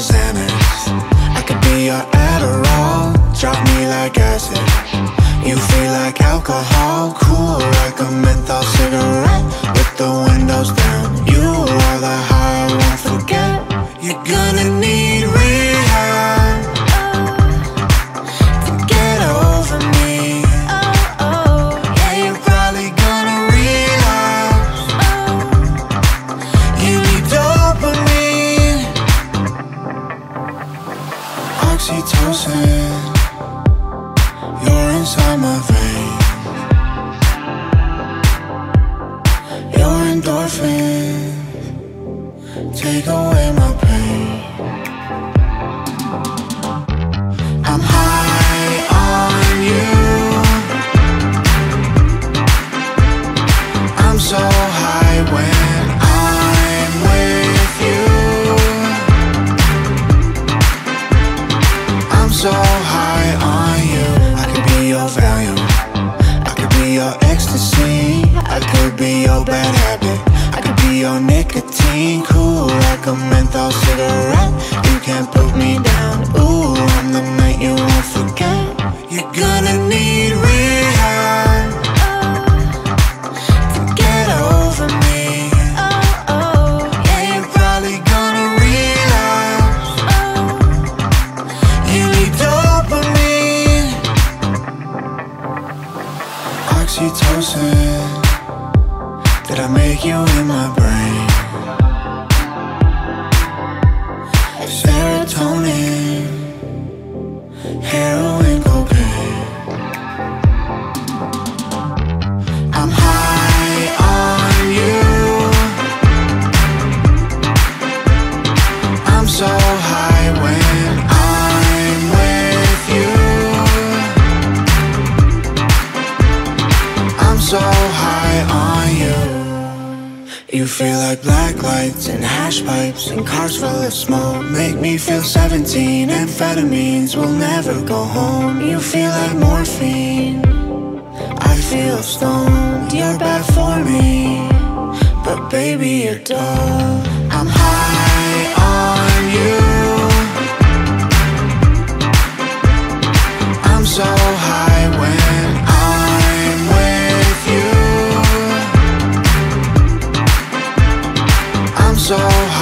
Xanax. I could be your Adderall. Drop me like acid. You feel like alcohol, cool like a menthol cigarette with the windows down. You oxytocin. You're inside my veins. Your endorphins Take away my pain. I'm high on you. I'm so high when Your nicotine. Cool like a menthol cigarette. You can't put me down. Ooh, I'm the night you won't forget. You're gonna need rehab to get over me. Yeah, you're probably gonna relapse. You need dopamine, oxytocin. I make you in my brain? You feel like black lights and hash pipes and cars full of smoke. Make me feel 17. Amphetamines will never go home. You feel like morphine. I feel stoned. You're bad for me. But baby, you're dumb. So.